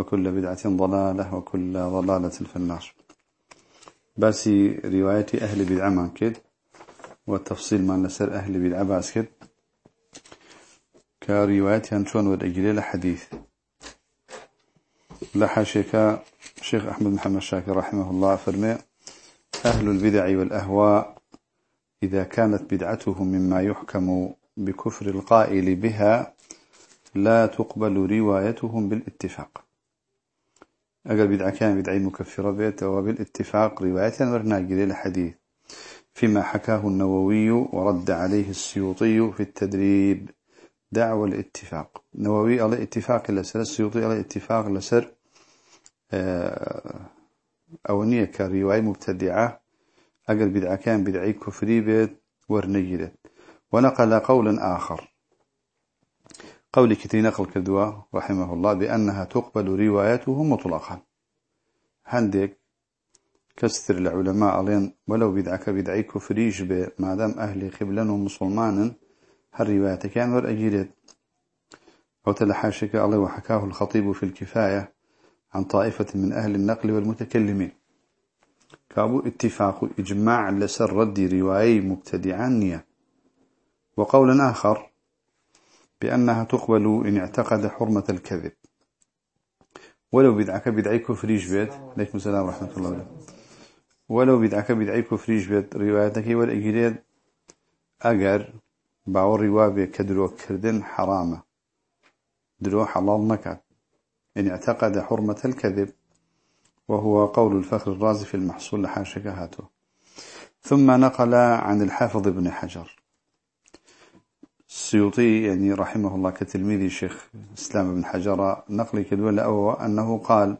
وكل بدعة ضلالة وكل ضلالة في النار. بس رواية أهل بدعة ما كد والتفصيل ما نسر أهل بدعة باس كد كرواية هنشون والأجليل حديث. لحاشك شيخ أحمد محمد شاكر رحمه الله فرمي أهل البدع والأهواء إذا كانت بدعتهم مما يحكم بكفر القائل بها لا تقبل روايتهم بالاتفاق. أقل بدعة كان بدعي مكفرة بيت وبالاتفاق رواية ورناقل الحديث فيما حكاه النووي ورد عليه السيوطي في التدريب. دعوة الاتفاق. النووي على اتفاق لسر السيوطي على اتفاق لسر آه، أونية كرواية مبتدعة. أقل بدعة كان بدعي كفري بيت ورنقلت ونقل قولا آخر. قول كتير نقل كدوا رحمه الله بأنها تقبل روايته مطلقا. هندك كستر العلماء علين ولو بدعك بدعي كفريش ما دام أهل قبلا ومسلمان هالرواية كان والأجيرت أو تلحاشك الله وحكاه الخطيب في الكفاية عن طائفة من أهل النقل والمتكلمين. كابو اتفاق إجماع لسر رد رواية مبتدعانية. وقول آخر بأنها تقبل إن اعتقد حرمة الكذب. ولو بدعك بدعي كفريج بيت عليكم السلام ورحمة الله وبركاته. ولو بدعك بدعي كفريج بيت روايتك والإجريد أجر باور روابي كدرو كردن حرامة. درو حلال نكات إن اعتقد حرمة الكذب. وهو قول الفخر الرازي في المحصول لحاشكهاته ثم نقل عن الحافظ ابن حجر. السيوطي يعني رحمه الله كتلميذ الشيخ إسلام بن حجر نقل كدولة أو أنه قال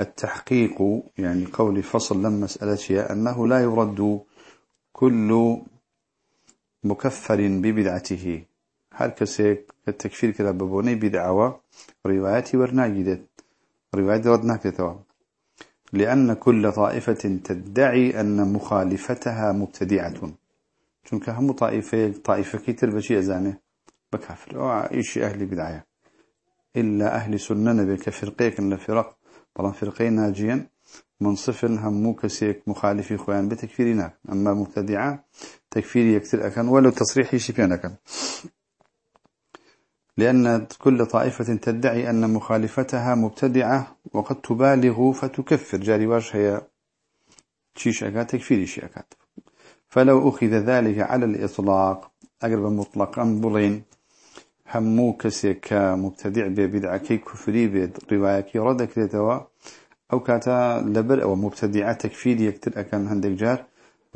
التحقيق يعني قول فصل لما مسألة أنه لا يرد كل مكفر ببدعته. هل كسيك التكفير كذا ببوني بدعوة رواياتي ورناجدت رواية ردنا كتوا لأن كل طائفة تدعي أن مخالفتها مبتدعة. چونك هم طائفة طائفة كتير بشي أزانه بكافر أو إيش أهل بدعية إلا أهل سنة بكفرقيك إن فرق. طبعا فرقين ناجيا. منصف هم كسيك مخالفي خوان بتكفيرنا أما مبتدعة تكفيري يكتر أكن ولو تصريحي شبيان أكن لأن كل طائفة تدعي أن مخالفتها مبتدعة وقد تبالغ فتكفر. جاري واش هي؟ تشيش أكاد تكفيري شي أكاد فلو أخذ ذلك على الإطلاق أقرب مطلقا بلين همو كسيك مبتدع ببدعة كي كفري برواية كي ردك لتوا أو كاتا لبر أو مبتدعة تكفير يكتر أكان هندك جار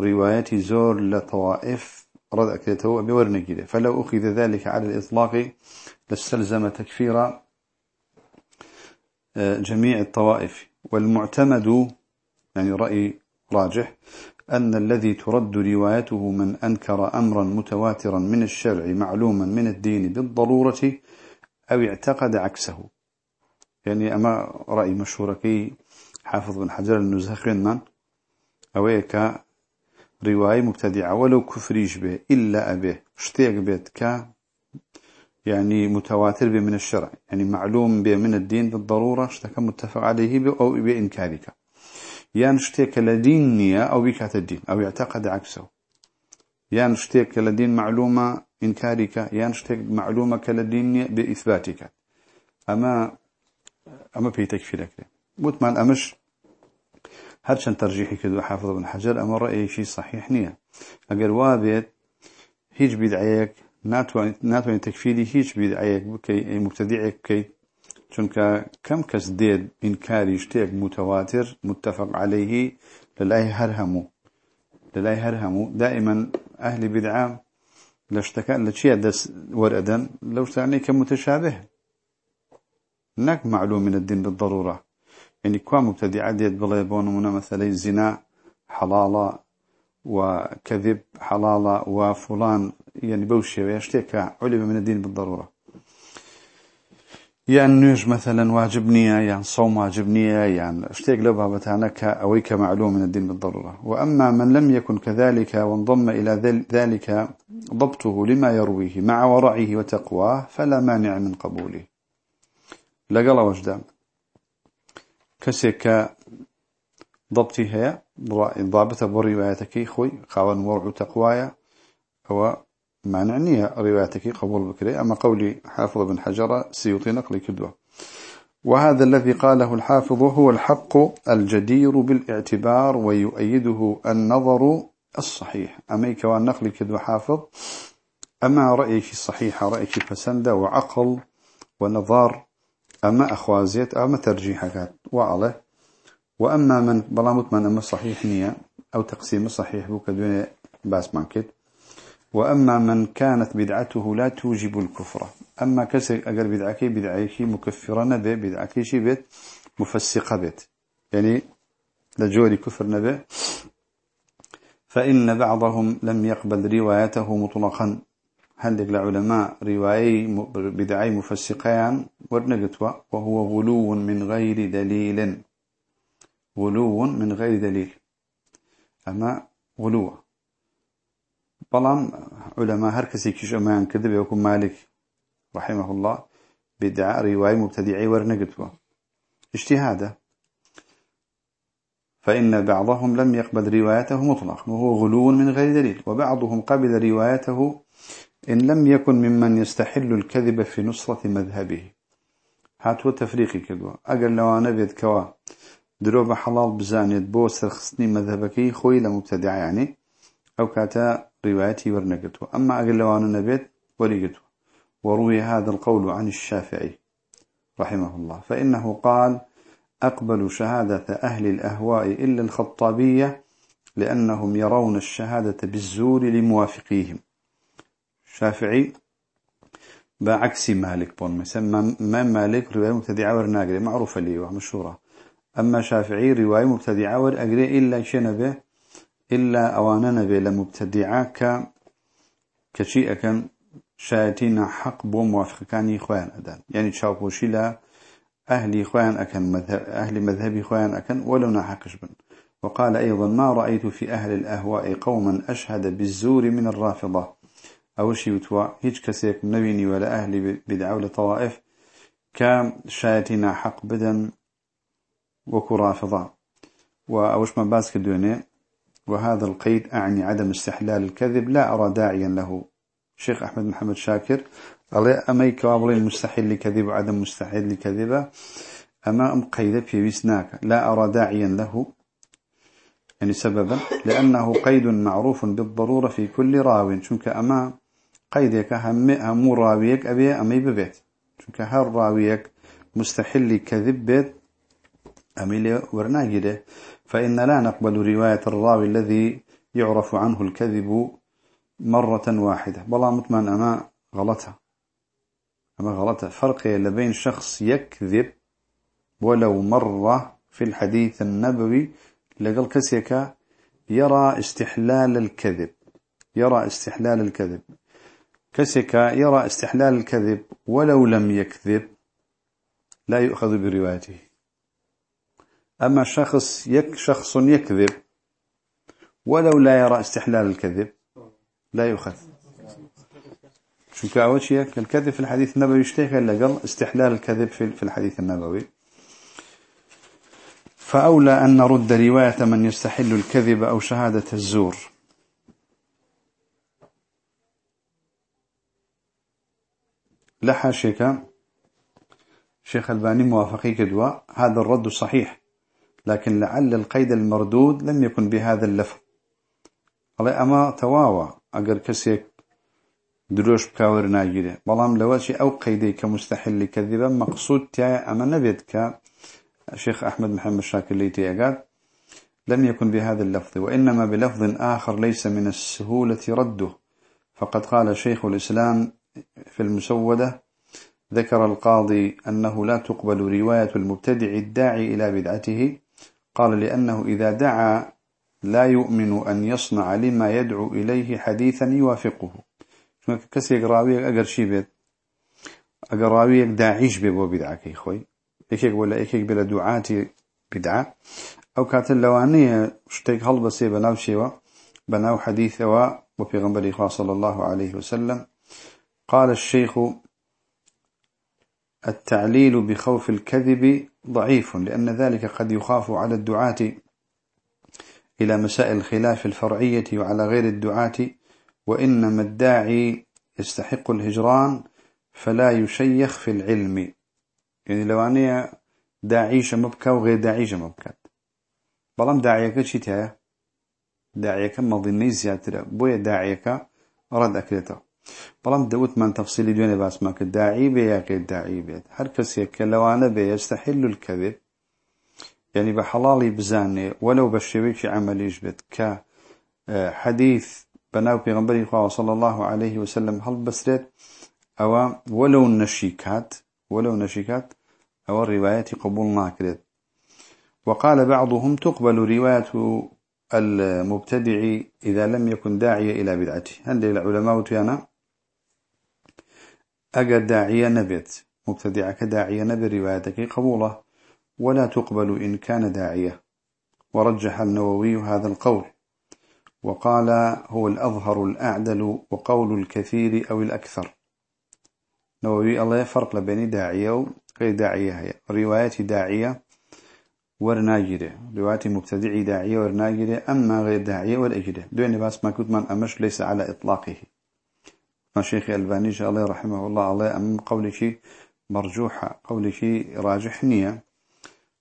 روايات زور لطوائف ردك لتوا بورنك فلو أخذ ذلك على الإطلاق لاستلزم تكفير آه، جميع الطوائف. والمعتمد يعني رأي راجح أن الذي ترد روايته من أنكر أمرا متواترا من الشرع معلوما من الدين بالضرورة أو اعتقد عكسه. يعني أما رأي مشهوركي حافظ بن حجر النزهخين من أويك رواية مبتدعة ولو كفريش به إلا أبيه اشتيق بيت ك يعني متواتر به من الشرع يعني معلوم به من الدين بالضرورة اشتكى متفق عليه أو بإنكارك. يان شتيك لدين نية أو بكات الدين أو يعتقد عكسه. يان شتيك لدين معلومة إنكارك يان شتيك معلومة كالدين بإثباتك. أما أما في تكفيرك. بوتمان أمش هرشان ترجيحي كدو حافظ بن حجر؟ أما رأي شيء صحيح نية. أقر وابد هيج بدعيك ناتواني تكفيري هيج بدعيك بكي مبتدعك بكي چونك كم كس ديد إنكاري اشتيك متواتر متفق عليه للاي هرهمو للاي هرهمو دائما أهل بدعة لاشتكى لشيء دس وردا لو تعني كمتشابه نك معلوم من الدين بالضرورة. يعني كوا مبتدعات ديت بلا منا مثلا الزنا حلالة وكذب حلالة وفلان يعني بوشي ويشتكى علم من الدين بالضرورة. يعني نيج مثلا واجبنية يعني صوم واجبنية يعني اشتيق لو بابتانك أويك معلوم من الدين بالضرورة. وأما من لم يكن كذلك وانضم إلى ذلك ضبطه لما يرويه مع ورعه وتقواه فلا مانع من قبوله. لقل وجدان. كسيك ضبطي هي ضابطة بروايتك خوي خاون ورع تقوايا هو معنى روايتك قبول بكري أما قولي حافظ بن حجر سيوطي نقل كدوة. وهذا الذي قاله الحافظ هو الحق الجدير بالاعتبار ويؤيده النظر الصحيح. أميك والنقل كدوة حافظ؟ أما رأيك الصحيح رأيك فسند وعقل ونظار أما أخوازيت أما ترجيحك وعلى. وأما من بلامت من أما صحيح نية أو تقسيم صحيح بك دون باس مانكت وأما من كانت بدعته لا توجب الكفر. أما كسر أجر بدعكي بدعيكي مكفرة نبي بدعكي شي بيت مفسقة بيت. يعني لجوري كفر نبي. فإن بعضهم لم يقبل روايته مطلقا. هل العلماء رواية بدعي مفسقان ورنقتوا وهو غلو من غير دليل. غلو من غير دليل. أما غلو. بلام علماء هر كسي كيش أمان كذب يكون مالك رحمه الله بدعاء رواية مبتدعي ورنقتوا اجتهاده فإن بعضهم لم يقبل روايته مطلقا وهو غلو من غير دليل وبعضهم قبل روايته إن لم يكن ممن يستحل الكذب في نصرة مذهبه. هاتوا تفريقي كدوا أقل لو أنا بيد كوا دروب حلال بزانيت بو سرخصني مذهبكي خوي لمبتدع يعني أو كاتا روايتي ورنقته أما أقل لو أنا نبيت وليقته وروي هذا القول عن الشافعي رحمه الله. فإنه قال أقبل شهادة أهل الأهواء إلا الخطابية لأنهم يرون الشهادة بالزور لموافقيهم. شافعي بعكس مالك بون. مثلا ما مالك رواية مبتدعة ورناقري معروفة لي ومشهورة أما شافعي رواية مبتدعة ورأقري إلا شنبه إلا أوانا نبي لمبتدعة كشيء كان شايتين حق بو موافق كان إخوان أدان. يعني تشاوبوشي لا أهل إخوان أكن مذهب أهل مذهب إخوان أكن ولو نحقش بن. وقال أيضا ما رأيت في أهل الأهواء قوما أشهد بالزور من الرافضة. أو شيء وتوا هيج كسيك نبيني ولا أهل بدعوة طوائف كام شايتنا حق بدن وكرافضة. وأوش ما باسك الدنيا وهذا القيد أعني عدم استحلال الكذب لا أرى داعيا له. شيخ أحمد محمد شاكر أمي كوابلين مستحيل لكذب وعدم مستحيل لكذبة؟ أما أم قيد في وسناك لا أرى داعيا له. يعني سببا لأنه قيد معروف بالضرورة في كل راو. شنك أما قيدك هم هم راويك أبي أمي ببيت. شنك هر راويك مستحيل لكذب بيت أمي ورناجده فإن لا نقبل رواية الراوي الذي يعرف عنه الكذب مرة واحدة. بلا مطمئن أما غلطها أما غلطها فرق بين شخص يكذب ولو مرة في الحديث النبوي لقل كسيك يرى استحلال الكذب. يرى استحلال الكذب. كسيك يرى استحلال الكذب ولو لم يكذب لا يؤخذ بروايته. أما شخص يك شخص يكذب ولو لا يرى استحلال الكذب لا يؤخذ. شو كأول شيء الكذب في الحديث النبوي يشتهي إلا قال؟ استحلال الكذب في الحديث النبوي. فأولى أن نرد رواية من يستحل الكذب أو شهادة الزور. لحاشك شيخ الباني موافقي كدوا هذا الرد صحيح. لكن لعل القيد المردود لم يكن بهذا اللفظ. الله أما تواوى أقر كسيك دروش بكاور ناجرة بلام لواشي أو قيدي كمستحل كذبا مقصود تاعي أما نبيت كشيخ أحمد محمد شاكر ليتي أقال لم يكن بهذا اللفظ وإنما بلفظ آخر ليس من السهولة رده. فقد قال شيخ الإسلام في المسودة ذكر القاضي أنه لا تقبل رواية المبتدع الداعي إلى بدعته قال لأنه إذا دعا لا يؤمن أن يصنع لما يدعو إليه حديثا يوافقه. كسي راوي أقر شي بيت؟ أقر راوي داعيش بيبو بدعك خوي. إيكيك ولا إيكيك بلا دعاتي بدعة؟ أو كاتل لوانية شتيك هل بسي بناو شيوا؟ بناو حديثة وفي غنبري صلى الله عليه وسلم. قال الشيخ التعليل بخوف الكذب ضعيف لأن ذلك قد يخاف على الدعاة إلى مسائل الخلاف الفرعية وعلى غير الدعاة وإنما الداعي يستحق الهجران فلا يشيخ في العلم. يعني لو أنا داعيش مبكى وغير داعيش مبكى بلام داعيك شتايا داعيك مظني زيادة بويا داعيك رد أكلته. بلام دوت من تفصيل دوني باس ما كداعي بي غير داعي بيت هر كسي كلوانا بي يستحل الكذب يعني بحلالي بزاني ولو بشويك عمليش بيت ك آه، حديث بناو بيغنبري صلى الله عليه وسلم هل بسرت أو ولو نشيكات ولو نشيكات أو الرواية قبول ناكرت وقال بعضهم تقبل رواية المبتدع إذا لم يكن داعية إلى بدعته. هل العلماء تيانا أجر داعية نبت مبتدع كداعية نبي روايتك قبوله. ولا تقبل إن كان داعية ورجح النووي هذا القول. وقال هو الأظهر الأعدل وقول الكثير أو الأكثر. نووي الله يفرق بين داعية وغير داعية هي رواية داعية ورناجرة. رواية مبتدع داعية ورناجرة أما غير داعية والأجرة دون باس ما كنت من أمش ليس على إطلاقه. ما شيخ الباني الله رحمه الله الله أم قولك مرجوحة قولك راجحنية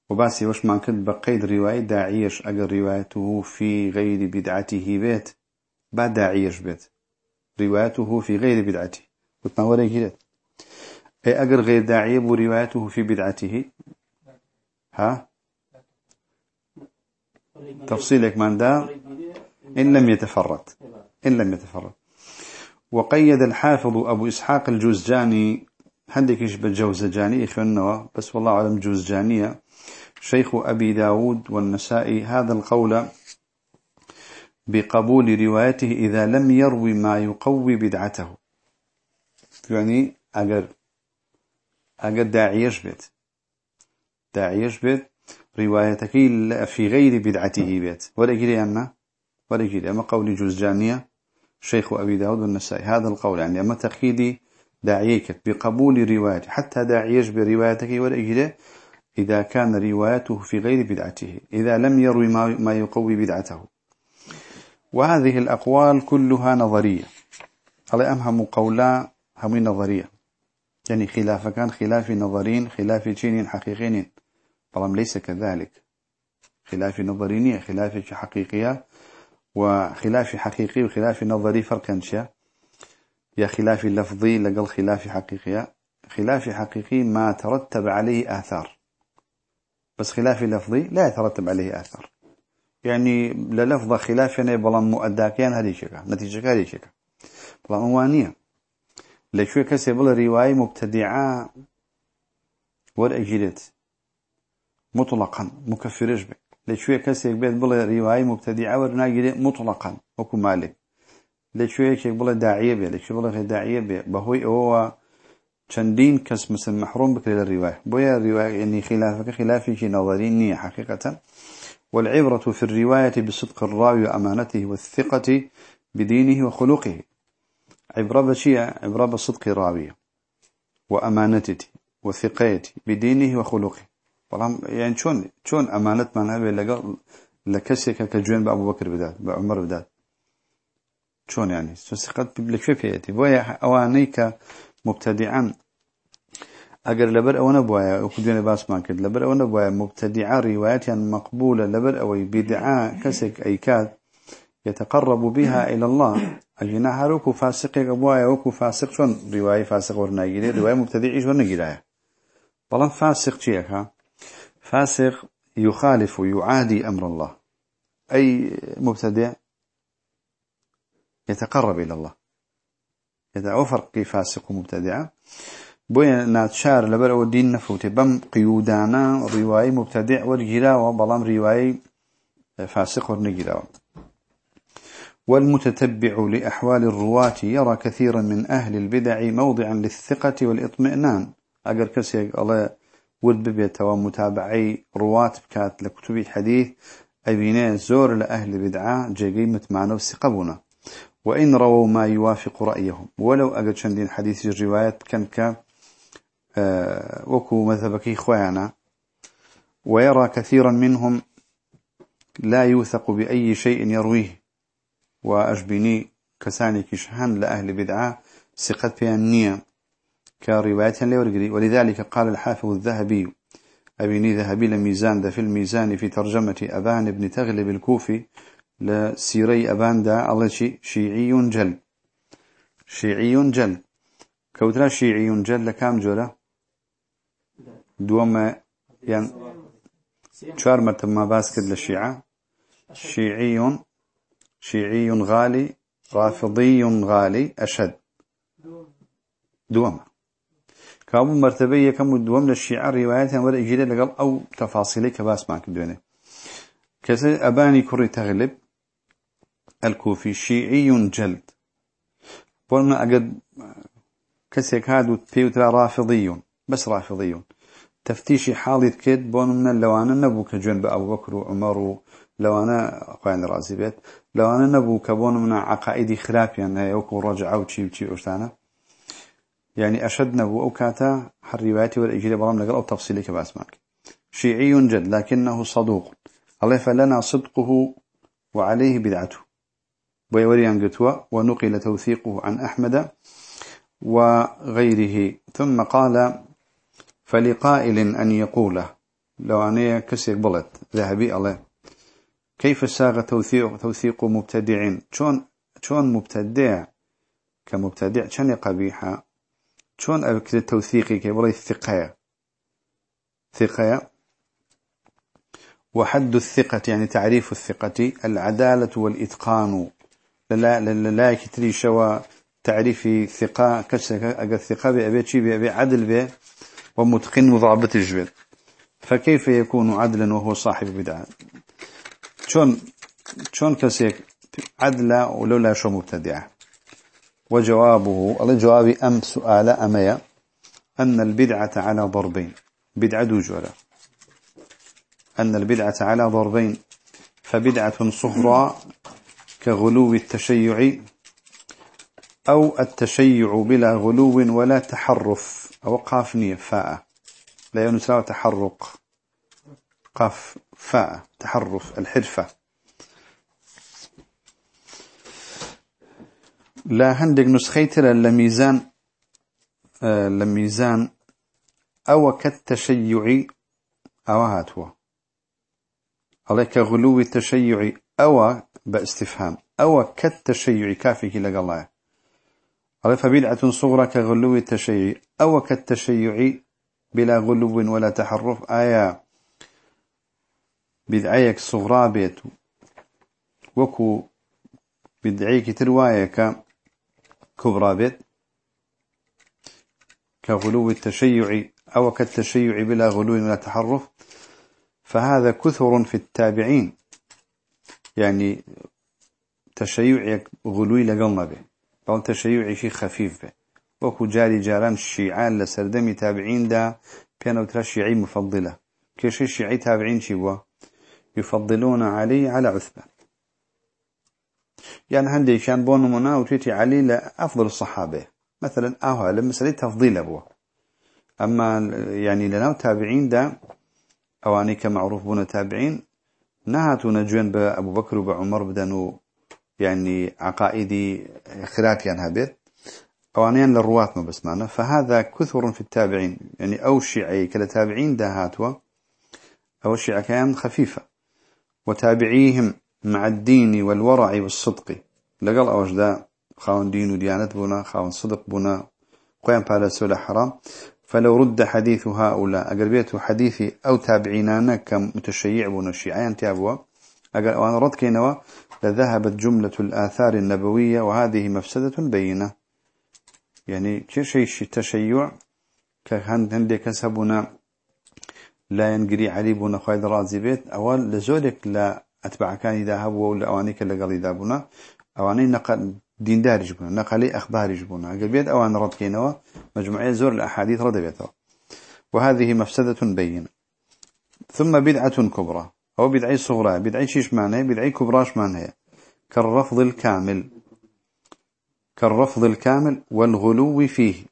وباسي وش ما كنت بقيد رواية داعيش أقل روايته في غير بدعته بيت. بعد داعيش بيت. روايته في غير بدعته. قلت ما كده أي أقل غير داعية وروايته في بدعته؟ ها؟ تفصيلك من دا إن لم يتفرد. إن لم يتفرد. وقيد الحافظ أبو إسحاق الجوزجاني. هندك يشبه الجوزجاني إخواننا بس والله أعلم جوزجانية. شيخ أبي داود والنسائي. هذا القول بقبول روايته إذا لم يروي ما يقوي بدعته. يعني أجر أجر داعيش بيت داعيش بيت روايتك في غير بدعته بيت. ولا جري أنا ولا جري أما قول جوزجانية. شيخ أبي داود والنسائي. هذا القول يعني أما تقييدي داعيك بقبول روايته حتى داعيش بروايتك جري إذا كان روايته في غير بدعته إذا لم يروي ما يقوي بدعته. وهذه الأقوال كلها نظرية. على أمهم قولا هم نظرية. يعني خلاف كان خلاف نظرين خلاف تشين حقيقين طالما ليس كذلك. خلاف نظرينية خلاف حقيقية. وخلاف حقيقي وخلاف نظري فرقا شيء. يا خلاف لفظي لقل خلاف حقيقية خلاف حقيقي ما ترتب عليه آثار. بس خلاف لفظي لا يترتب عليه أثر يعني للفظ خلاف يعني مؤداكيان هذه شكا نتيجة هذه شكا بلان موانية لشوي كسي بلا رواية مبتدعة. والأجيلت مطلقا. مكفرش بك لشوي كسي بيت بلا رواية مبتدعة ورناجلت مطلقا وكو مالك. لشوي كسي بلا داعية بي لشوي بلا داعية بي بهوي هو چندين كس مثل محروم بكري للرواية. بويا الرواية يعني خلافك خلافي شي نظريني حقيقة. والعبرة في الرواية بصدق الراوي وأمانته والثقة بدينه وخلقه. عبرة بشيء عبرة بصدق الراوي وأمانته وثقته بدينه وخلقه. يعني شون شون أمانة من هذا لقى لكسك كجوين بأبو بكر بدات بعمر بدات؟ شون يعني ثقت بلك في بويا أوانيك مبتدعا اگر لبر أو نبوايا وكدين باس ما كد لبر أو نبوايا مبتدعا روايات يعني مقبولة لبر أو بدعاء كسك اي كاد يتقرب بها إلى الله. اجينا هروكو فاسق ابوايا وكو فاسق شون رواية فاسق ورناجيلي رواية مبتدعي شون نجيلايا بلان فاسق شيئا فاسق يخالف ويعادي أمر الله. أي مبتدع يتقرب إلى الله. يدعو فرق فاسق ومبتدعة بوين ناتشار لبر أو دين نفوتي بم قيودانا رواية مبتدع ورجلا وبلام رواية فاسق ورنجلا. والمتتبع لأحوال الرواة يرى كثيرا من أهل البدع موضعا للثقة والإطمئنان. أقر كسيك الله ود ببيت ومتابعي رواة بكات لكتب الحديث أبينا زور لأهل بدعة جيقيمة معنا وثقبنا وإن رووا ما يوافق رأيهم. ولو أجد شندين حديث الروايات كان ك آه، وكو مذهبك إخوانا ويرى كثيرا منهم لا يوثق بأي شيء يرويه. وأجبني كساني كشهان لأهل بدعة ثقة في النية. كرواية لورقري ولذلك قال الحافظ الذهبي أبيني ذهبي لميزان ده في الميزان في ترجمة أبان بن تغلب الكوفي لسيري أبان دا الله شي شيعي جل. شيعي جل. كوترا شيعي جل لكام جولة؟ دوما يعني شار مرتب ما باسكت للشيعة. شيعي شيعي غالي رافضي غالي أشد. دوما. كابو مرتبة كم دوم للشيعة رواياتها ولا إجيلة لقل أو تفاصيلي كباس معك دونه كذا أباني كري تغلب. الكوفي شيعي جلد. بولنا أقد كسيك هادو بيوترا رافضي بس رافضي تفتيشي حالي بون من اللوانا نبو كجنب أبو بكر وعمر لوانا قوان رازي بيت. لوانا نبو كبون من عقائدي خلاف يعني يوكو رجع أو تشي وتشي أشتانا. يعني أشد نبو أو كاتا حريواتي والإجيلي برام لقل أو تفصيلي كباسماك شيعي جد لكنه صدوق. الله فلنا صدقه وعليه بدعته. ويوريان قتوى ونقل توثيقه عن أحمد وغيره. ثم قال فلقائل أن يقوله لو أنا كسيك بلد ذهبي الله كيف ساغ توثيق, توثيق مبتدع شون شون مبتدع؟ كمبتدع شن قبيحة شون أبكر التوثيقي كبري الثقة ثقة وحد الثقة يعني تعريف الثقة العدالة والإتقان. لا لا لا كتري شوا تعريف ثقة كسك أجا الثقة بأبي شيء بأبي عدل به ومتقن وضابط الجبل فكيف يكون عدلا وهو صاحب بدعة شون شون كسيك عدلا ولولا شو مبتدعة وجوابه الله جوابي أم سؤال أميا أن البدعة على ضربين. بدعة دوجولا أن البدعة على ضربين. فبدعة صغرى كغلو التشيع أو التشيع بلا غلو ولا تحرف أو قاف نية فاء. لا ينسى تحرق. قاف فاء تحرف الحرفة. لا هندق نسخيتر لميزان آه لميزان أو كالتشيع أو هاتوا عليك غلو التشيع أو باستفهام أو كالتشيع كافي كلا الله. على فبدعة صغرى كغلو التشيع أو كالتشيع بلا غلو ولا تحرف. آية. بدعيك صغرى بيت. وكو بدعيك تروايك كبرى بيت كغلو التشيع أو كالتشيع بلا غلو ولا تحرف فهذا كثر في التابعين. يعني تشيع غلوي لقلنا به بل تشيع شيء خفيف به. وكو جاري جاران الشيعان لسردمي تابعين دا كانوا ترى شيعي مفضلة. كيش الشيعي تابعين شيء يفضلون علي على عثمان. يعني هندي كان بون منا وتيتي علي لأفضل الصحابة. مثلا أهو لمسألة تفضيل أبوه. أما يعني لنا تابعين دا أواني كمعروف بنا تابعين نهاتو نجوين بأبو بكر وبعمر بدنو يعني عقائدي خلافيا هبت أوانيان للرواة ما بس معنا. فهذا كثر في التابعين. يعني أو شيعي كلا تابعين دهاتوا أو شيعة كان خفيفة. وتابعيهم مع الدين والورع والصدق. لقل أوجدا خاون دين وديانة بنا خاون صدق بنا. قيام بالسولة حرام فلو رد حديث هؤلاء أقربيت حديثي أو تابعينانا كمتشيع بنا الشيعيان تابوا أقل أوان رد كينوا لذهبت جملة الآثار النبوية وهذه مفسدة بينة. يعني كل شيء تشيع؟ كهند هندي كسبنا لا ينقري علي بنا خايد رازي بيت. أول لزولك لا ولا أوانيك اللي قال إذا بنا أواني نقل دين دار يجبنا نقلي أخبار يجبنا قبيت أوان رد كينوا مجموعة زور الأحاديث رد بيتها وهذه مفسدة بينة ثم بدعة كبرى أو بدعي صغرى بدعي شيش معنى بدعي كبراش معنى. كالرفض الكامل. كالرفض الكامل والغلو فيه.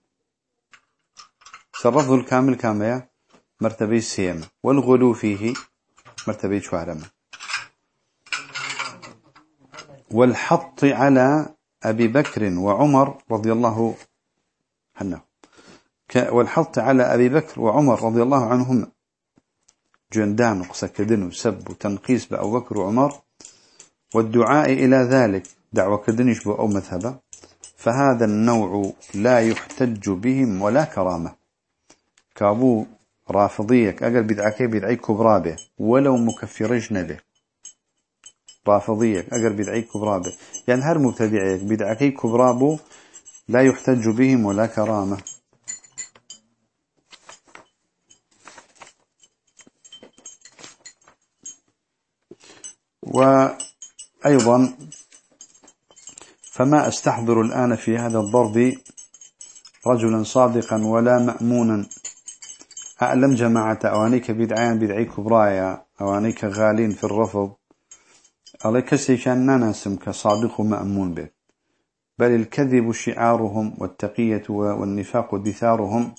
كالرفض الكامل كامية مرتبة سيما والغلو فيه مرتبة شوارما والحط على أبي بكر وعمر رضي الله عنه. والحط على أبي بكر وعمر رضي الله عنهم جندان وقسكدن وسب وتنقيس بأبو بكر وعمر. والدعاء إلى ذلك دعوة كدنش أو مذهبة. فهذا النوع لا يحتج بهم ولا كرامة. كابو رافضيك أقل بدعكي بدعي كبرى به. ولو مكفرجن به. رافضيك أقل بدعي كبرى به يعني هر مبتدعيك بدعكي كبرى به لا يحتج بهم ولا كرامة. وأيضا فما أستحضر الآن في هذا الضرب رجلا صادقا ولا مأمونا. أعلم جماعة أوانيك بدعيان بدعي كبرايا أوانيك غالين في الرفض. عليك سيكان نانسم كصادق ومأمون به بل الكذب شعارهم والتقية والنفاق دثارهم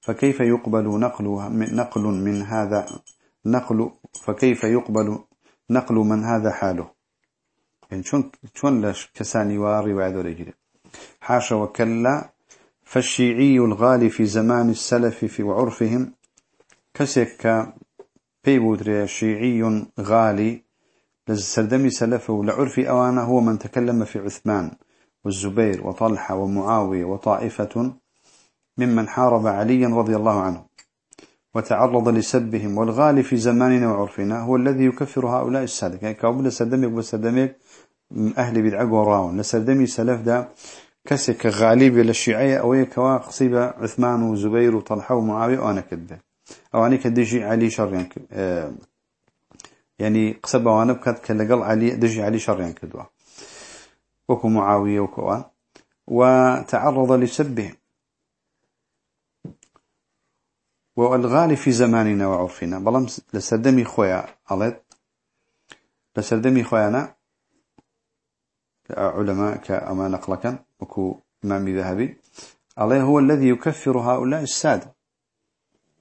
فكيف يقبل نقل نقل من هذا نقل فكيف يقبل نقل من هذا حاله؟ يعني شون شون لش كساني ورواية ذولي حاشا وكلا فالشيعي الغالي في زمان السلف في وعرفهم كسك بيبودري شيعي غالي لزسردمي سلفه لعرف أوانه هو من تكلم في عثمان والزبير وطلحة ومعاوية وطائفة ممن حارب عليا رضي الله عنه وتعرض لسبهم والغالي في زماننا وعرفنا هو الذي يكفر هؤلاء السادة. يعني كابل لسردمك وسردمك أهل بدعق وراون لسردمي سلف ده كسك غالب للشيعية أو كوا قصيبة عثمان وزبير وطلحة ومعاوية. وأنا كده أو أنا كدجي علي شر يعني آه يعني قصبة وأنا بكت كلقل علي دجي علي شر يعني كدوا وكو معاوية وكوا وتعرض لسبهم والغالي في زماننا وعرفنا. بلام لسردمي خويا علت لسردمي خويانا علماء كأما نقلكا وكو إمام ذهبي. عليه هو الذي يكفر هؤلاء السادة.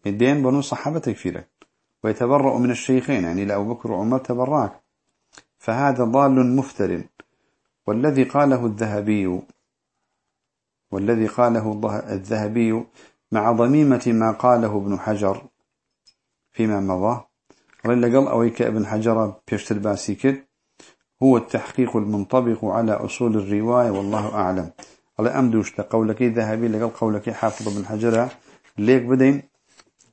الدين بنو صحابة تكفيرك ويتبرأ من الشيخين يعني لأبو بكر وعمر تبرأك فهذا ضال مفتر والذي قاله الذهبي والذي قاله الذهبي مع ضميمة ما قاله ابن حجر فيما مضى وإلا قال أويك ابن حجر بيشتر باسيكت هو التحقيق المنطبق على أصول الرواية والله أعلم. على أمدوش لقولك ذهبي لقل قولك حافظ بن حجر ليك بدين.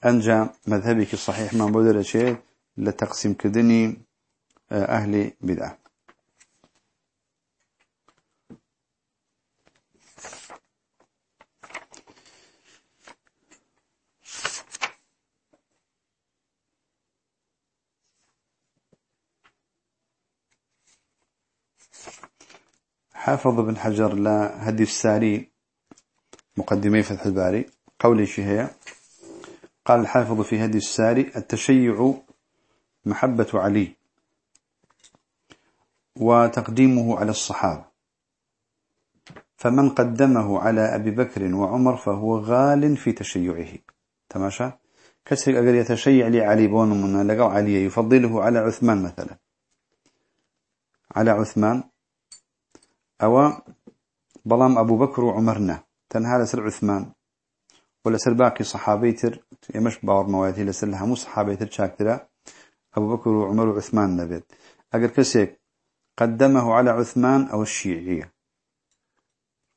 أنجى مذهبك الصحيح ما بدل شيء لتقسيم كدني آه، أهل بدعة. حافظ بن حجر لا هدي الساري مقدمي فتح الباري قولي هي. قال الحافظ في هدي الساري التشيع محبة علي وتقديمه على الصحابة. فمن قدمه على أبي بكر وعمر فهو غال في تشيعه. تماشى؟ كسر أقل يتشيع لعلي بون من لقوا علي يفضله على عثمان مثلا. على عثمان. أو بلام أبو بكر وعمرنا تنها لسر عثمان. ولا سر باقي صحابيتر يمش باور مواتي لسر لها مو صحابيتر شاكترا أبو بكر وعمر وعثمان نبيت. أقر كسيك قدمه على عثمان أو الشيعية.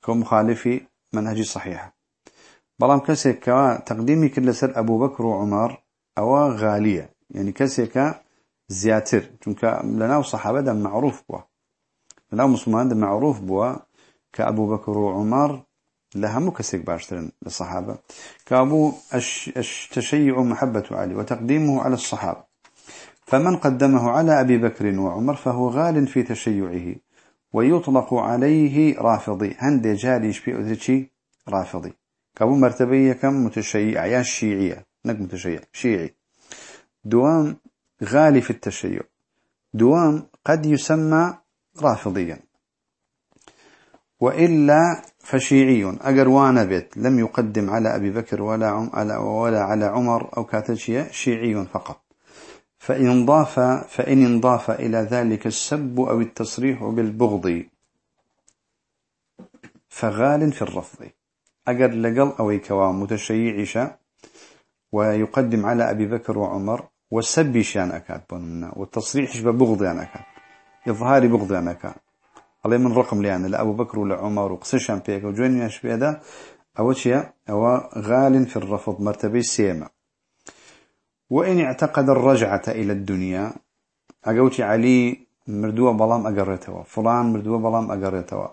كمخالفي منهجي صحيحة. بلام كسيك تقديمي كل سر أبو بكر وعمر أو غالية. يعني كسيك زياتر. لنا صحابة معروف بوا. لا مسلمان ده معروف بوا. كأبو بكر وعمر لها مكسك باشترن للصحابة. كابو التشيع محبة علي وتقديمه على الصحابة. فمن قدمه على أبي بكر وعمر فهو غال في تشيعه ويطلق عليه رافضي. هندي جالي شبي أذرشي رافضي. كابو مرتبية كم متشيع يا شيعية نك متشيع شيعي. دوام غالي في التشيع. دوام قد يسمى رافضيا. وإلا فشيعي أجر وأنا بيت. لم يقدم على أبي بكر ولا عم على ولا على عمر أو كاتشيا شيعي فقط. فإن انضاف فإن انضاف إلى ذلك السب أو التصريح بالبغض فغال في الرفض. أجر لقل أو كوا متشيع ويقدم على أبي بكر وعمر والسب شان أكاد والتصريح ببغض أكاد إظهار بغض أكاد الله من رقم ليان لأبو بكر ولا عمر وقصشان بيك وجوين ياش بيدا أو شيء أو غال في الرفض مرتبة سيما. وإن اعتقد الرجعة إلى الدنيا أقوتي علي مردوة بلام أقريتوا فلان مردوة بلام أقريتوا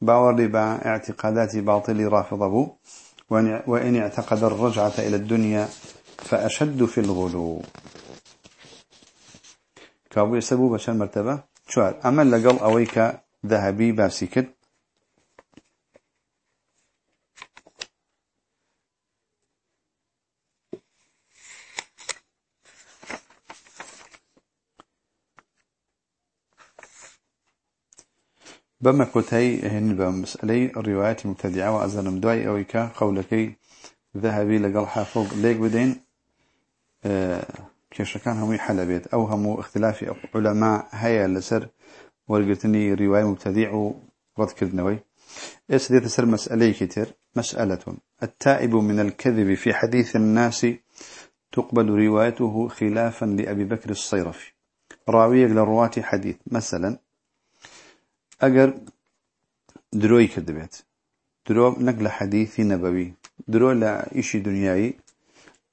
باوري با اعتقادات باطل رافض أبو. وإن اعتقد الرجعة إلى الدنيا فأشد في الغلو. كابو يسبو بشان مرتبة؟ شوار أما لقل أويك ذهبي باسي كد. بما كتي هني بمسألة الروايات المبتدعة وأزل مدعي أويك قولك ذهبي لقل حافظ ليك بدين آه كيش كان همي حلبيت أو همو اختلاف علماء هيا لسر ورقتني رواية مبتدع ورد كردنوي إيش دي تسر مسألة كتير؟ مسألة. التائب من الكذب في حديث الناس تقبل روايته خلافا لأبي بكر الصيرفي. راوية لرواة حديث. مثلا أجر دروي كذبت درو نقل حديث نبوي. درو لا إشي دنياي.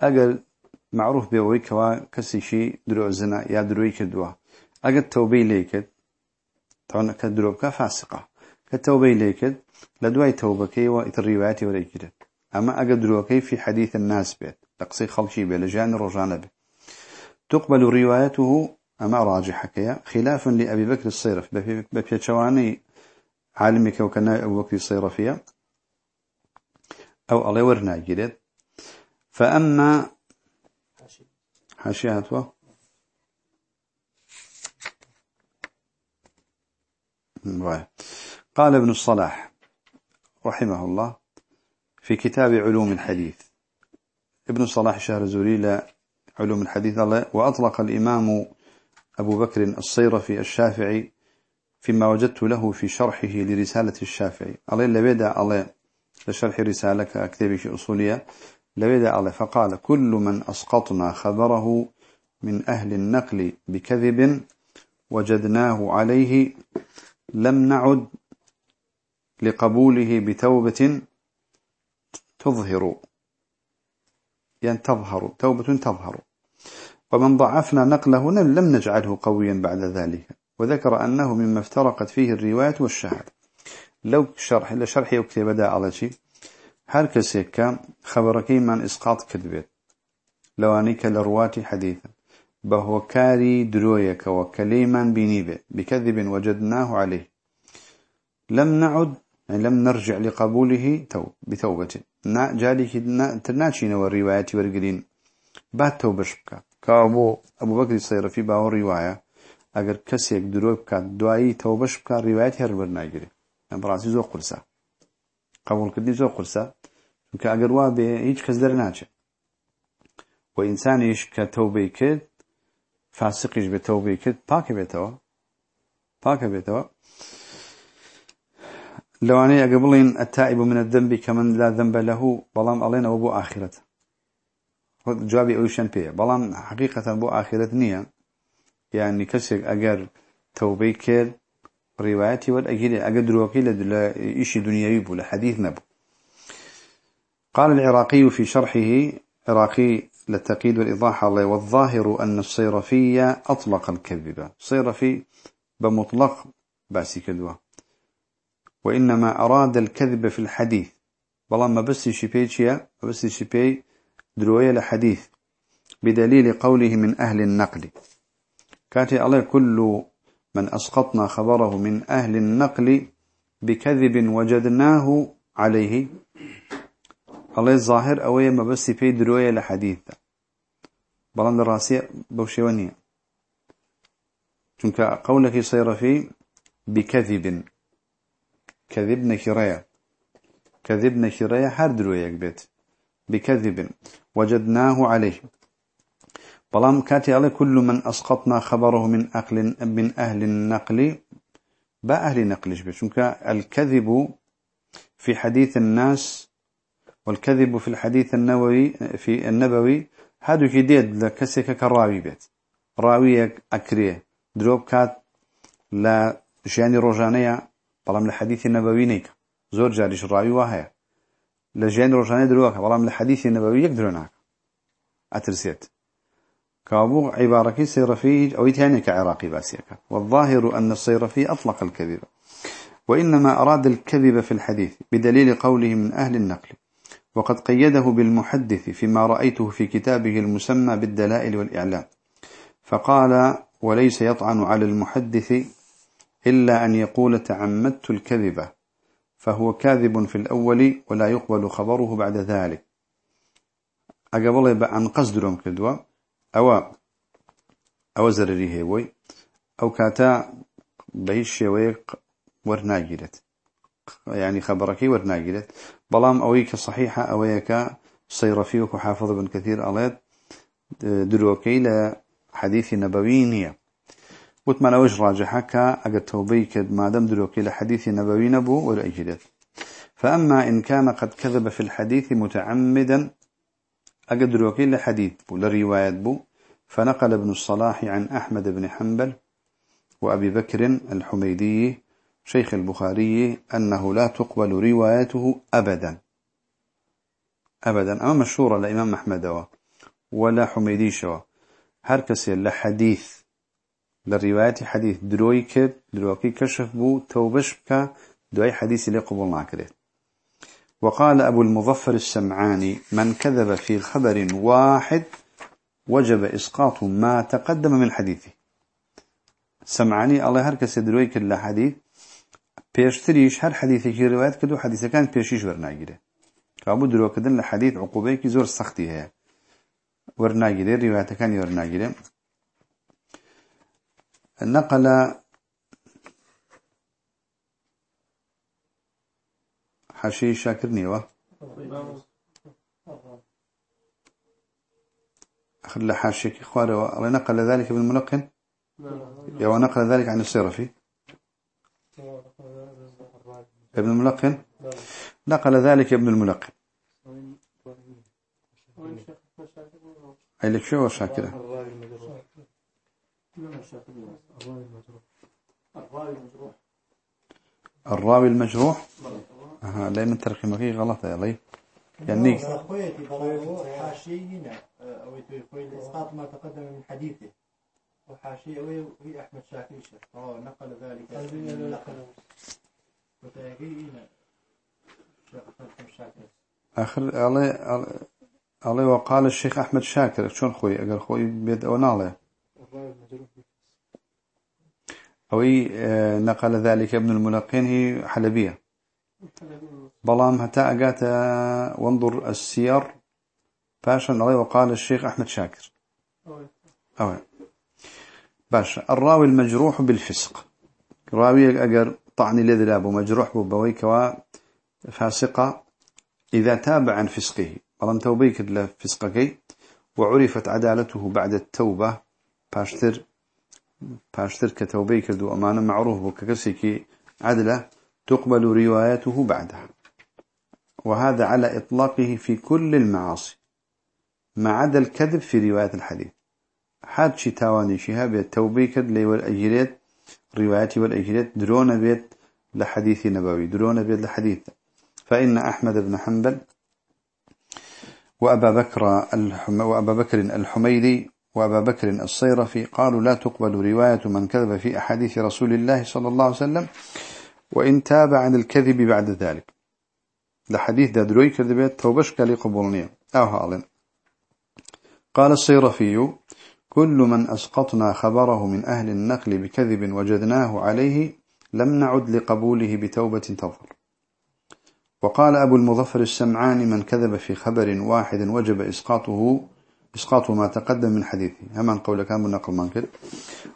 أجر معروف بيوي كوا كسي شي درو زنا يا دروي كدوا أجر توبي ليكت. طبعا كدروبك فاسقة. كتوبة ليكد لدواي توبكي وإتريواتي وليكد أما أقدروكي في حديث الناس به تقصي خلشي به لجان رجان به. تقبل روايته أما راجحك. خلافا لأبي بكر الصيرف. بفيتشواني عالمك وكنا أبو بكر الصيرفية أو الله ورنا جدد فأما قال ابن الصلاح رحمه الله في كتاب علوم الحديث. ابن الصلاح شهر زوري علوم الحديث الله وأطلق الإمام أبو بكر الصيرفي الشافعي فيما وجدت له في شرحه لرسالة الشافعي. الله لبدا الله لشرح رسالة كتابه أصولية لبدا الله. فقال كل من أسقطنا خبره من أهل النقل بكذب وجدناه عليه لم نعد لقبوله بتوبة تظهر. يعني تظهر توبة تظهر. ومن ضعفنا نقله لم نجعله قويا بعد ذلك. وذكر أنه مما افترقت فيه الرواية والشهادة. لو شرح لشرح يكتب بدأ على شيء. هل كسيك خبرك من إسقاط كذبت؟ لو أنك لرواتي حديثا. بە هۆکاری درۆیەکەوە کە لێمان بینی بێت. بکەذب وجدناه عليه. لم نعد لم نرجع لقبوله تو بتوبة نا جالك تناچینەوە ڕیواەتی وەرگین. بات تەو بەش بکە. کاوا بۆ ئەبوو بەکری سەیرەفی باوە ڕیواە. ئەگەر کەسێک درۆ بکات دوایی تەو بەش بکە ڕیواەت هەربەر ناگرێت ئەم بڕاستی زۆر قرسە. قبولکردنی زۆر قرسە. چونکە ئەگەر وا بێ هیچ کەس دەرناچێت و ئینسانیش کە تەوبەی کرد وإنسان إيش كتوبة كد فاسقش بتوبة كد باك بيتوا باك بيتوا لو أنا قبلين التائب من لا ذنب له بلام علينا وبو آخرته جوابي أوشان بيه بلام حقيقة بو آخرة نية يعني كسر أجر توبي كير روايتي والأجيل أقدر وكيل إيش دنيوي بو لحديث نبو. قال العراقي في شرحه عراقي للتقييد والإيضاح الله. والظاهر أن الصيرفية أطلق الكذب. صيرفي بمطلق بأسي كدوة. وإنما أراد الكذب في الحديث. والله ما بس شبي شيا ما بس شبي دروية لحديث. بدليل قوله من أهل النقل. كاتي الله كل من أسقطنا خبره من أهل النقل بكذب وجدناه عليه الله الظاهر أوي ما بس في دروية لحديث بلان دراسية بوشيوانية چونك قولك صير في بكذب كذب نكرايا كذب نكرايا هر دروية بيت بكذب وجدناه عليه بلام كاتي على كل من أسقطنا خبره من أقل من أهل النقل با أهل نقلش بشونك الكذب في حديث الناس والكذب في الحديث النووي في النبوي هادو جديد لكسك كراوي بيت. راوي أكريه دروب كات لا جاني روجانية بلام الحديث النبوي نيك. زور جاريش راوي وهي لجاني روجانية دروك بلام الحديث النبوي يقدرونك أترسيت. كابو عبارة صيرفي أو يتهاني كعراقي باسيك. والظاهر أن الصيرفي أطلق الكذب. وإنما أراد الكذب في الحديث بدليل قوله من أهل النقل. وقد قيده بالمحدث فيما رأيته في كتابه المسمى بالدلائل والإعلام. فقال وليس يطعن على المحدث إلا أن يقول تعمدت الكذبة فهو كاذب في الأول ولا يقبل خبره بعد ذلك. أقبل قصد كدوة أو أو زرري أو كاتا بهيش شويق ورناجلت. يعني خبرك ورناجلت بلام أويك صحيحة أويك صيرفيك وحافظ بن كثير أليت دروكي لحديث نبوينية وتمنى وجه راجحك أقد توبيك ما دم دروكي لحديث نبوي نبو ولا أجلت فأما إن كان قد كذب في الحديث متعمدا أقدر وكيل لحديث بو لرواية بو. فنقل ابن الصلاح عن أحمد بن حنبل وأبي بكر الحميدي شيخ البخاري أنه لا تقبل روايته أبدا. أبدا. أما مشهورة لإمام أحمد ولا حميدي شوا هركسي لحديث للرواية حديث دروي كد دروكي كشف بو توبش بك دواي حديث اللي قبولنا كده وقال أبو المظفر السمعاني من كذب في خبر واحد وجب إسقاط ما تقدم من حديثه سمعاني الله هركس يدروي كل حديث بيشتريش هر حديثي روايات كدو حديثة كان بيشيش ورناجره كابو درو كدن لحديث عقوبيك زور سختي هي ورناجره روايات كان ورناجره نقل حاشي شاكر نيوه أخذ لحاشيك إخواني نقل ذلك ابن الملقن يا ونقل ذلك عن الصرفي ابن الملقن؟ نقل ذلك ابن الملقن. لك شو شاكرة الراوي المجروح. ها لا من ترقيمك غلط يا لي يعني حاشي هنا. أو إسقاط ما تقدم من حديثه. وحاشي وهي أحمد شاكر نقل ذلك. آخر الله الله وقال الشيخ أحمد شاكر شون خوي؟ أجر خوي بيد أو ناله. أوي آه، نقل ذلك ابن الملقين هي حلبية. بلام حتى أجات وانظر السير باشا الله وقال الشيخ أحمد شاكر. أوي. باشا الراوي المجروح بالفسق. راوي أجر طعن لذلاب مجروح بويك فاسقة إذا تاب عن فسقه. بلام توبيك لفسقك وعرفت عدالته بعد التوبة. باشتر باشتر كتوبيك دو أمانة معروف بككسيكي عدلة تقبل روايته بعدها. وهذا على إطلاقه في كل المعاصي. ما عدا الكذب في رواية الحديث. حاد شي تاواني شهاب التوبيك لي والأجريت رواياتي والأجريت درون بيت لحديث نبوي درون بيت لحديث. فإن أحمد بن حنبل وأبا بكر الحم وأبا بكر الحميدي وأبا بكر الصيرفي قالوا لا تقبل رواية من كذب في أحاديث رسول الله صلى الله عليه وسلم وإن تاب عن الكذب بعد ذلك. لحديث دا دروي كذبت توبش كالي قبولنية أو هالين. قال الصيرفي كل من أسقطنا خبره من أهل النقل بكذب وجدناه عليه لم نعد لقبوله بتوبة تظهر. وقال أبو المظفر السمعاني من كذب في خبر واحد وجب إسقاطه إسقاط ما تقدم من حديثه. همان قول كان بالنقل منكر.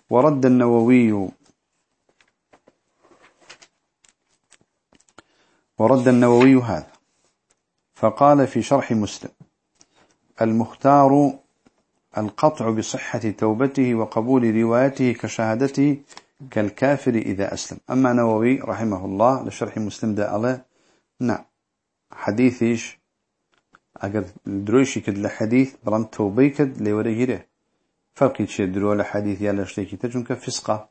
ورد النووي ورد النووي هذا. فقال في شرح مسلم المختار القطع بصحة توبته وقبول روايته كشهادته كالكافر إذا أسلم. أما نووي رحمه الله لشرح مسلم دا الله نعم حديثيش أقر درويشي كد لحديث بران توبي كد لوريجره فرقي تشي درو لحديث يالا شتيكي تجون كفسقة.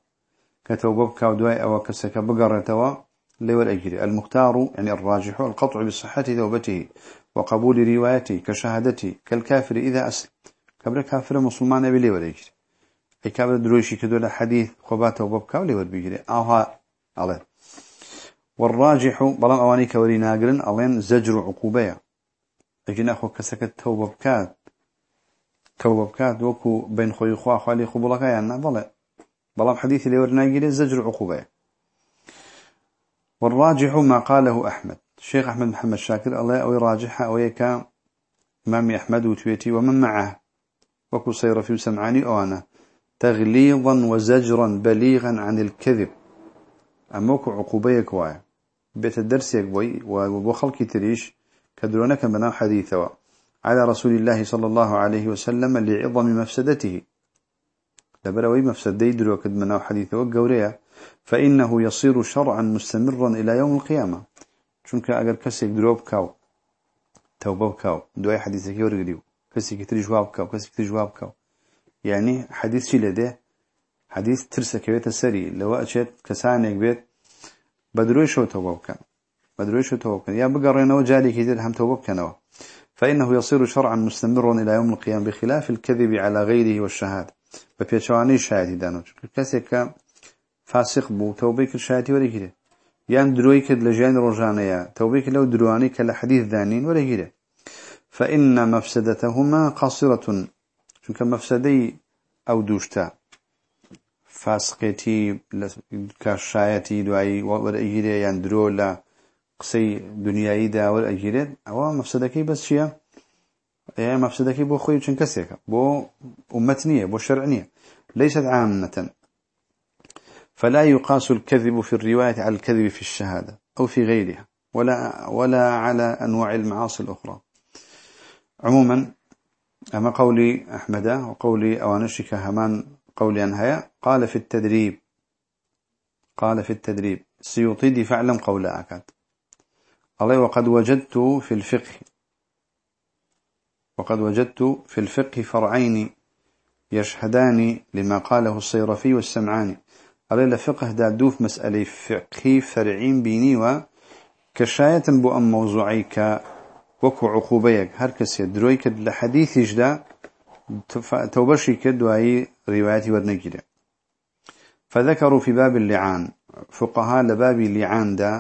كتوبة كاودواي أو كسك بقرتوا لوريجره المختار يعني الراجح القطع بصحة توبته وقبول روايته كشهادته كالكافر إذا أسلم. كبر كافر مسلمان أبي لوريجره أي كابر درويشي كدو لحديث خباته وببكا ولوريجره أوها عليه والراجح بلام أواني كوري ناقرن ألين زجر عقوبية أجينا أخو كسكت توبة بكات توبة بكات وكو بين خوي خوا خوالي خبولك يعني بلا بلام حديث اللي ورناقرن زجر عقوبية والراجح ما قاله أحمد. الشيخ أحمد محمد شاكر الله أو راجح أو يكا إمامي أحمد وتويتي ومن معه. وكو صير في سمعاني أوانا. تغليظا وزجرا بليغا عن الكذب. أموك عقوبيك واي. بيت الدرس يقوي وخلق تريش كدرونك بنا حديثا على رسول الله صلى الله عليه وسلم لعظم مفسدته. لبروي مفسدي دروك منا حديثا وقوريا فإنه يصير شرعا مستمرا إلى يوم القيامة. چونك أقر كسيك دروب كاو توبه كاو دعاء حديثك يورقليو كسيك تري جواب كاو كسيك تري جواب كاو يعني حديث شي لده حديث ترسك بيت السري لو أشيت كسانك بيت بدروي شو بدروي شو توبه كان يا بقرينا وجالي كثير هم توبه كانوا فإنه يصير شرعا مستمرا إلى يوم القيامة بخلاف الكذب على غيره والشهادة ببيتشواني شاهد دانو كسيك فاسق بو توبيك الشهادة ولا كده يان دروي كد لجان رجانيا توبيك لو درواني كلا حديث ذانين ولا كده فإن مفسدتهما قصيرة چونك مفسدي أو دوشتا فاسقيتي كشايتي دعي والأجيري يعني درو لا قسي دنياي دا والأجيري أو مفسدكي بس شيء يعني مفسدكي بو خوي چن كسيك بو أمتنية بو شرعنية ليست عامة. فلا يقاس الكذب في الرواية على الكذب في الشهادة أو في غيرها ولا ولا على أنواع المعاصي الأخرى. عموما أما قولي أحمد وقولي أوانشك همان قولي أنهايا قال في التدريب قال في التدريب سيطيدي فعلم قول أكاد. الله وقد وجدت في الفقه وقد وجدت في الفقه فرعين يشهدان لما قاله الصيرفي والسمعاني. الله لفقه دادوف مسألة فقهي فرعين بيني وكشاية وەکو عقوبەیەک. هەر کەسێ درۆی کرد لە حەدیثیشدا تەوبەشی کرد دوایی ڕیواەتی وەرنەگیرێ فذكروا في باب اللعان. فقهاء لباب لعان دا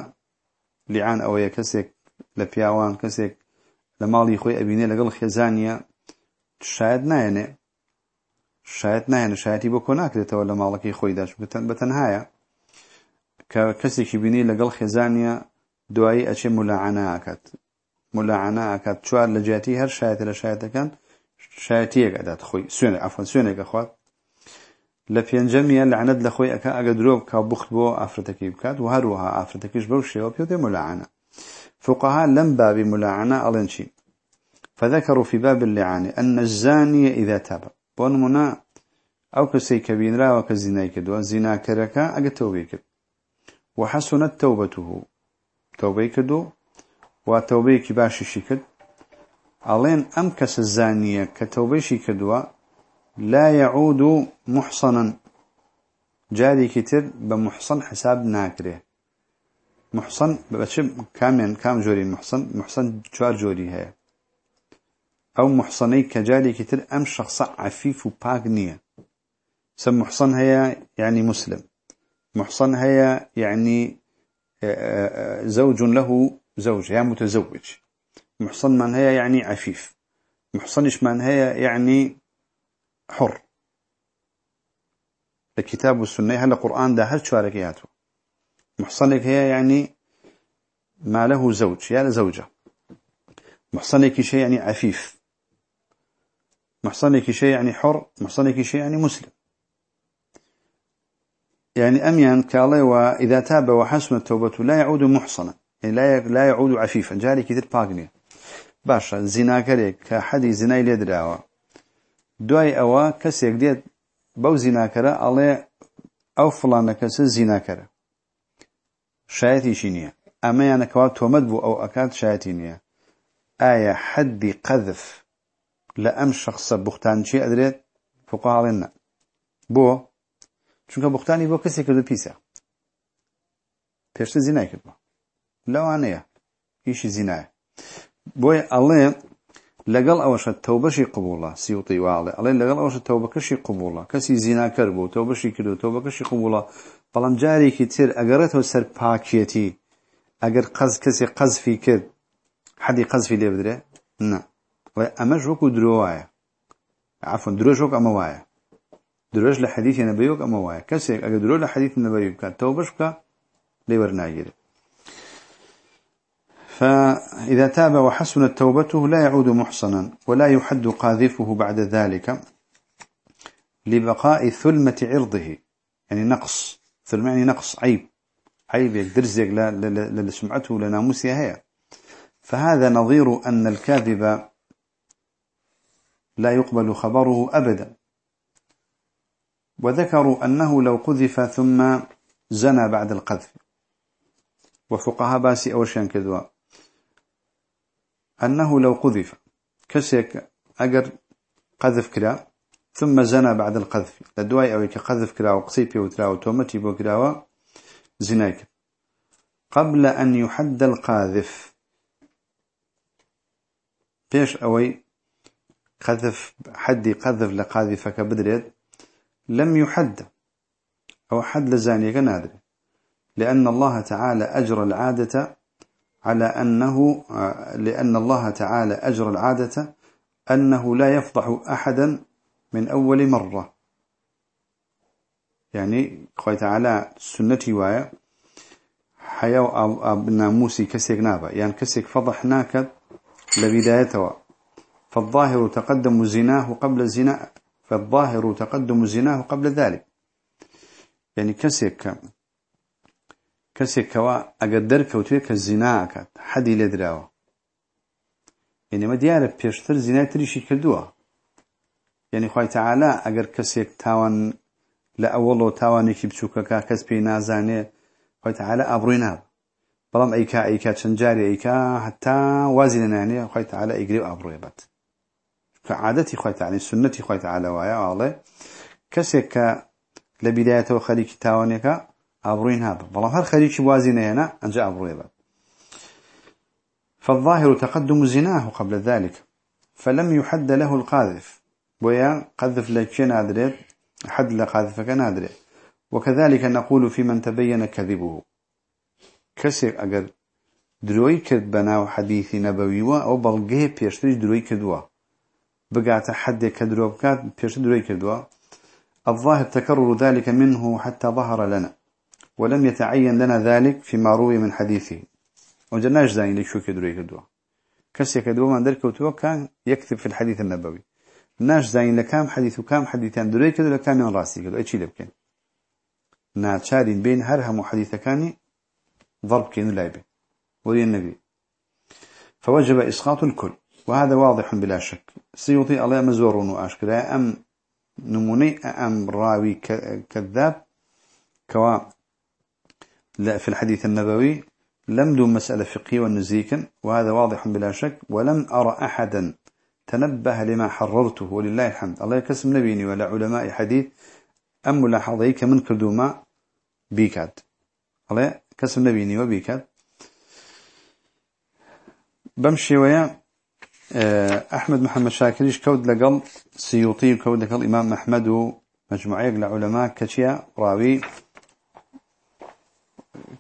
لعان او يكسك لبياوان كسك لمالي خوي ابيني لقل خزانية شاید ناینێ شاید ناینە شایەتی بۆ کۆ ناکرێتەوە لە ماڵەکەی خۆی داش بەتەنهایە کە کەسێکی بینی لەگەڵ خێزانە دوایی ئەچێ مولعانە ئاکات. ملاعنة أكاد شوار لجاتي هر شاهد لشاهد كان شایەتیەک ئەدات خۆی. سوێنە ئەفۆن سوێنێکە خوات لە پێنجەمیە لەعنەت لە خۆی ئەکە ئەگە درۆ بکە بخت بۆ ئافرەتەکەی بکات و هەروەها ئافرەتەکەش بەو شێوە پێوتێ ملاعنە. فقهاء لم باب ألين شيء فذكروا في باب اللعان أن الزاني إذا تاب. بونمنا أو كسي كبين را وكزنا كدوا زنا كركا أجتوبي كد وحسنت توبته توبي كدو وتوبي كباش شكد ألين أم كس الزانية كتوبيشي كدوا لا يعود محصنا. جاري كتير بمحصن حساب ناكره محصن بشب كامين كام جوري محصن؟ محصن جوار جوري هي أو محصني كجاري كتير أم شخص عفيف وباق نية سم محصن هي يعني مسلم. محصن هي يعني زوج له زوج يا متزوج. محصن من هي يعني عفيف. محصنش من هي يعني حر. الكتاب والسنة هل القرآن ده هل شاركياته محصنك هي يعني ما له زوج يعني زوجة. محصنك شيء يعني عفيف. محصنك شيء يعني حر محصنك شيء يعني مسلم. يعني أميان كالله وإذا تاب وحسن التوبة لا يعود محصنا. لا لا يعود عفيفا جارك تر باقني باشا زناكرك كحدي زناي لدراوا دوای ئەوە کەسێک دێت بەو زیناکەرە ئەڵێ ئەو فلانە کەسە زیناکەرە. شایەتیشی نییە. ئەمەیانەکەوا تۆمەت بوو ئەو ئەکات شایەتی نییە. ئایا حەدی قەذف لە ئەم شخصە بختانچی ئەدرێت؟ فقاڵێنە بۆ چونکە بختانی بۆ کەسێک کردو پیسە. پێشتە زینای کردەوە لەوانەیە هیچی زینایە بۆیە ئەڵێ لەگەڵ ئەوەشە تەوبەشی قبوڵە سیوتی واڵێ ئەڵێ لەگەڵ ئەوشە تەوبەکەشی قبوڵە کەسی زیناکەر بوو تەوبەشی کردو تەوبەکەشی قبوڵە بەڵام جارێکی تر ئەگەڕێتەوە سەر پاکێتی ئەگەر قەز کەسێک قەزفی کرد حەدی قەزفی لێ بدرێ؟ نه. ئەمەش وەکو درۆ وایە عفوا درۆژ وەک ئەمە وایە. وك أما واي كسر أجد دروش لحديث النبي كان توبش كا لورناجر فإذا تاب وحسنت توبته لا يعود محصنا ولا يحد قاذفه بعد ذلك لبقاء ثلمة عرضه يعني نقص. ثلمة يعني نقص عيب. عيب يقدرز لسمعته لناموسها هي فهذا نظير أن الكاذب لا يقبل خبره أبدا. وذكروا أنه لو قذف ثم زنى بعد القذف. وفقها باسي أوشان كذوا أنه لو قذف كسيك أجر قذف كلا ثم زنى بعد القذف. لدواي أويك قذف كلا وقصيبي وترا وتومتي بوكلا زنايك. قبل أن يحد القاذف. بيش أوي قذف حدي قذف لقاذفك بدريد لم يحد. أو حد لزانيك نادر. لأن الله تعالى أجر العادة على أنه لأن الله تعالى أجر العادة أنه لا يفضح أحدا من أول مرة. يعني خوي تعالى سنتي وايا حياة أبنا موسي كسيك نابا. يعني كسيك فضحناك لبدايته. فالظاهر تقدم زناه قبل الزنا فالظاهر تقدم زناه قبل ذلك. يعني كسيك کەسێکەوە ئەگەر دەرکەوتوێت کە زیناکات حەدی لێ دراوە یعنیمە دیارە پێشتر زینای تریشی کردووە. یعنی خی تەعالا ئەگەر کەسێک تاوان لە ئەوەڵۆ تاوانێکی بچووکەکە کەس پێی نازانێ خی تەعالا ئابڕووی ناب. بەڵام ئەیکا ئەیکا چەند جارێ ئەیکا هەتا وازی لەنانێ خی تەعالا ئەیگرێ ئابڕوێ بەت. کە عادەتی خی تەعالی سنەتی خی تەعالا وایە ئاڵێ کەسێک کە لە بیدایەتەوە خەریکی تاوانێکە أبروين هذا. والله هر خليك وازنه هنا أنجا أبروي فالظاهر تقدم زناه قبل ذلك فلم يحد له القاذف. ويا قذف لك نادرت حد لقاذفك نادرت وكذلك نقول في من تبين كذبه. كسر أجر دروي كذبنا وحديث نبوي أو بلغيه بيشتري دروي كذوه بقعت حد كدرو بكات بيش دري كدوا الظاهر تكرر ذلك منه حتى ظهر لنا. ولم يتعين لنا ذلك فيما روي من حديثه. وجناش زين شو كدري كدوا كسي كدوا من ذلك وتوا كان يكتب في الحديث النبوي. ناش زين لكام حديث وكام حديثان دري كدوا لكام من راسي كدوا إيش لبكن. ناتشارين بين هرهم وحديث كاني ضرب كينو لايبه ولي النبي. فوجب إسقاط الكل. وهذا واضح بلا شك. سيوطي الله مزورون وأشكرا أم نموني أم راوي كذاب كوا في الحديث النبوي لم دون مسألة فقهية والنزيكا وهذا واضح بلا شك ولم أرى أحدا تنبه لما حررته ولله الحمد. الله يكسم نبيني ولا علماء حديث أم ملاحظيك من كردوما بيكاد. الله كسم نبيني وبيكاد. بمشي ويا آه، أحمد محمد شاكريش كود لقل سيوطي وكود لقل إمام أحمد ومجموعيك لعلماء كتيا راوي.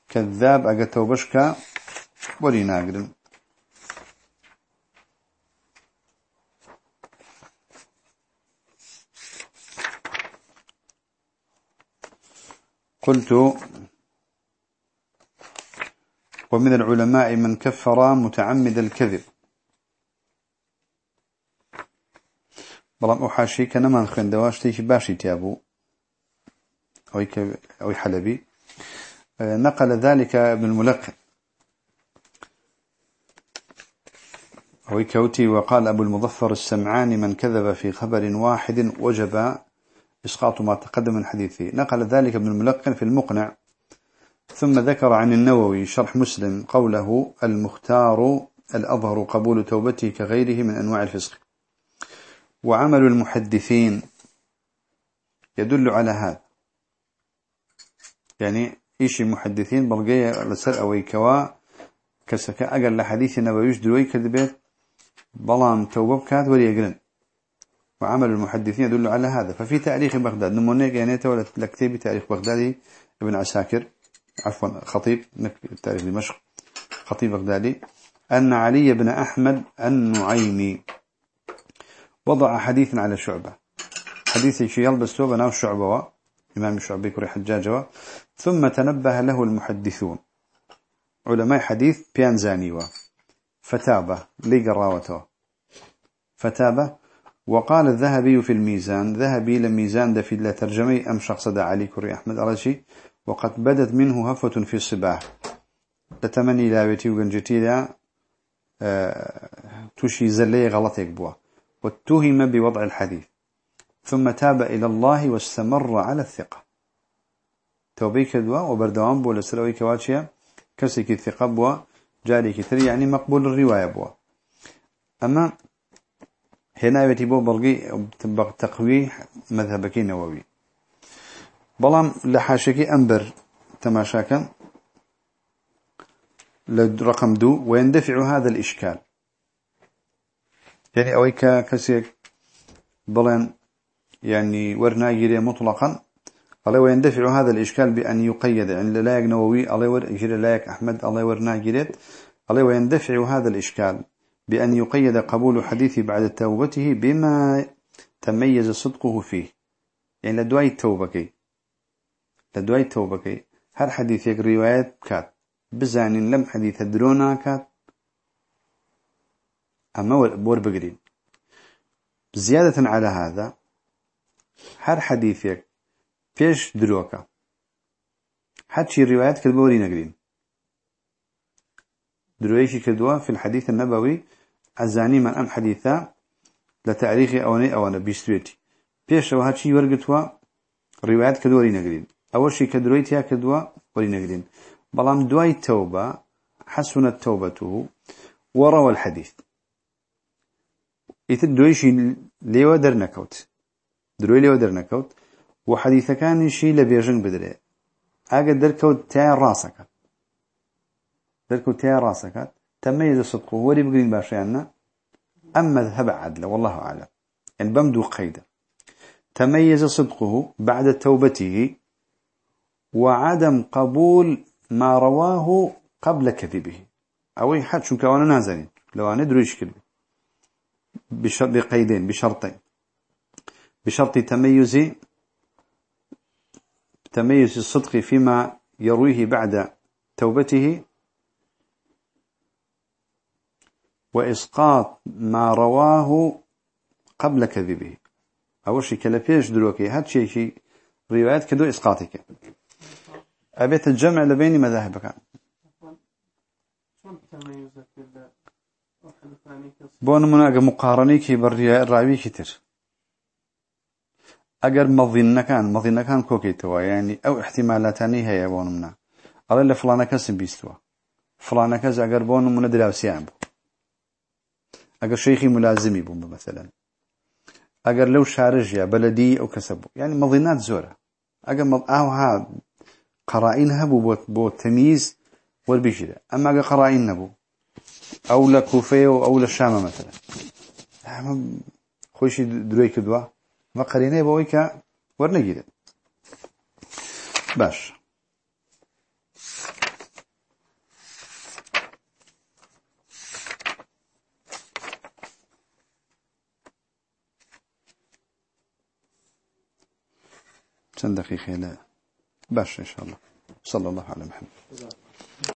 كذاب أقا توبشك ولي ناقرن قلت ومن العلماء من كفر متعمد الكذب. بلام أحاشي كنما خندواش تيش باشي تيابو. أو حلبي. نقل ذلك ابن الملقن. أو كوتي وقال أبو المظفر السمعاني من كذب في خبر واحد وجب إسقاط ما تقدم من حديثه. نقل ذلك ابن الملقن في المقنع. ثم ذكر عن النووي شرح مسلم قوله المختار الأظهر قبول توبته كغيره من أنواع الفسق وعمل المحدثين يدل على هذا. يعني إيش المحدثين بلقية لسر أو كوا. كسكا أقل لحديث النبوي دلوي كذبت. بلان توبة كات وليقرن وعمل المحدثين يدل على هذا. ففي تاريخ بغداد نمونيك يعني تولد لكتيب تاريخ بغدادي. ابن عساكر عفوا خطيب تاريخ دمشق خطيب بغدادي. أن علي بن أحمد النعيمي. وضع حديثا على شعبة. حديث يلبس ثوبا أو شعبة. إمام الشعبي كري حجاجة ثم تنبه له المحدثون. علماء حديث بيانزانيوا فتابة لي قراوته فتابة وقال الذهبي في الميزان. ذهبي لميزان ده في ترجمي. أم شخص دا علي كري أحمد أرشي وقد بدت منه هفة في الصباح. لتمني لابتي وقنجتي لا تشي زلي غلط يكبوا واتهم بوضع الحديث. ثم تاب إلى الله واستمر على الثقة. توبي كدوا وبردوان بولا سلوي كواتشيا. كسيك الثقة بوا جاري كثير يعني مقبول الرواية بوا. أما هنا يتبو تبقى تقوي مذهبك نووي بلام لحاشكي أنبر تماشاكا. لرقم دو ويندفع هذا الإشكال. يعني أويك كسيك بلان يعني ورناجري مطلقا. الله ويندفع هذا الإشكال بأن يقيد. عند لايق نووي الله ورجري لايق أحمد. الله ورناجريت الله ويندفع هذا الإشكال بأن يقيد قبول حديثه بعد توبته بما تميز صدقه فيه. يعني لدواي التوبة لە دوای التوبة هەر حەدیثێک ڕیوایەت کات. بزانین لەم حەدیثە درۆ ناکات. ئەمە بۆری بگرین. زيادة على هذا هەر حەدیثێک پێش درۆکە. هەرچی ڕیوایەت کرد بۆری نەگرین. درۆیەکی کردووە في الحديث النبوي ئەزانی من ئەم حەدیثە لە تاریخی ئەوەی ئەوەنە بیستوێتی. پێشەوە هەچی وەرگتووە ڕیواەت کە دۆری نەگرین. ئەوەشی کە درۆی تیا کردووە وەری نەگرین. بەڵام دوای تەوبە حسنە تەوبەته وەڕەوە الحەدیث. ئیتر دوێشی لێوە دەرنەکەوت. دروي ليوا درنكوت وحديث كان شي لبيجن بدري أجد دركوت تاع راسك دركوت تاع راسك تميز صدقه وري بقرين باشيانا. أما ذهب عدل والله أعلم. يعني بمدو قيدة. تميز صدقه بعد توبته وعدم قبول ما رواه قبل كذبه. أو حد شو كوانا نازلين. لو أنا درويش كذب. بقيدين بشرطين. بشرط تميز تميز الصدق فيما يرويه بعد توبته وإسقاط ما رواه قبل كذبه. أول شيء كلا فيش دلوكي هاد شيء شيء روايات كدو إسقاطك. أبيت الجمع لبين مذاهبك. بون مناقة مقارنة كي بالراوي كتير. أجر مظن كان مظن كان كوكيتوا يعني أو احتمالاتني هي بون منا على اللي فلانة كسب بيستوا فلانة كز أجر بون من دراوسيان بو أجر شيخي ملازمي بو مثلا أجر لو شارجيا بلدي أو كسبه يعني مظنات زورة أجر مض أو ها قرائن هبو بو تمييز والبيجرة أما أجر قرائن نبو أو لكوفية أو للشام مثلا خوشي دروي كدوا ما وقرينه بويك ورنجيده باش. كم دقيقة؟ باش إن شاء الله. صلى الله على محمد.